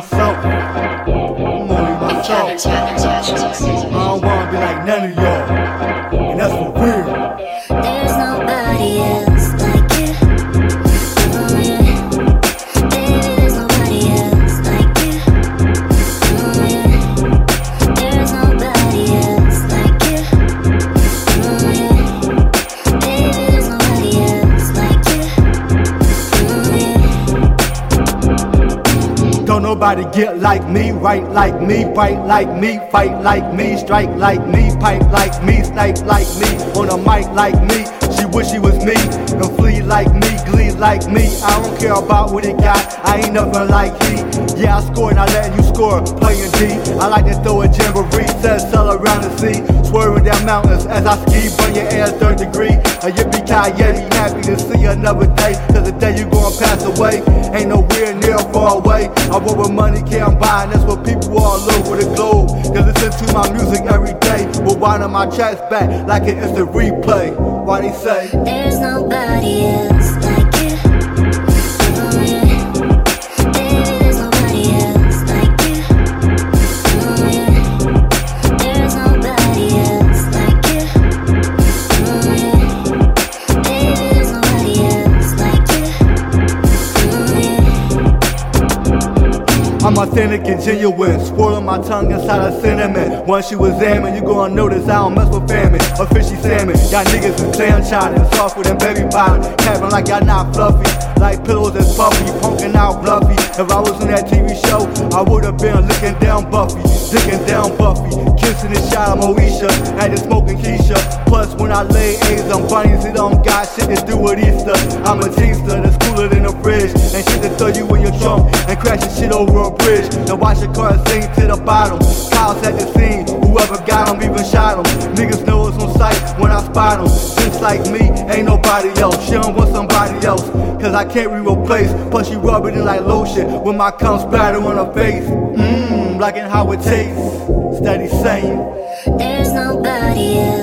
myself. I'm only myself. I don't wanna be like none of y'all. And that's for real. Yeah. Don't get like me, right like me, fight like me, fight like me, strike like me, pipe like me, snipe like me, on a mic like me. She wish she was me, and flee like me, glee like me. I don't care about what it got, I ain't nothing like he. Yeah, I score and I letting you score, playing D. I like to throw a jamboree, set sail around the sea, mountains as I ski, burn your ass third degree. A yippee ki yay, happy to see another day, cause the day you gonna pass away ain't nowhere near far away. I want what money can't buy, and that's what people all over the globe. They listen to my music every day, but winding my tracks back like an instant replay. Why they say, There's nobody else I'm authentic and genuine, swirling my tongue inside a cinnamon. Once you examine, you gonna notice I don't mess with famine. A fishy salmon, y'all niggas is clam chowder, softer than baby bottom. Cabin like y'all not fluffy, like pillows that's puffy, punking out bluffy. If I was in that TV show, I would've been looking down Buffy, digging down Buffy, kissing the shot of Moesha, and then smoking Keisha. Plus, when I lay eggs on bunnies, it don't got shit to do with Easter. I'm a teaster that's cooler than a fridge, and shit to throw you in your trunk and crash your shit over a bridge. Now watch your car sink to the bottom. Cows at the scene, whoever got 'em even shot 'em. Niggas know it's on sight when I spot 'em. Just like me, ain't nobody else. She don't want somebody else, cause I can't be replaced. Plus, you rub it in like lotion when my cum splatter on her face. Mmm, liking how it tastes. Steady saying. There's nobody else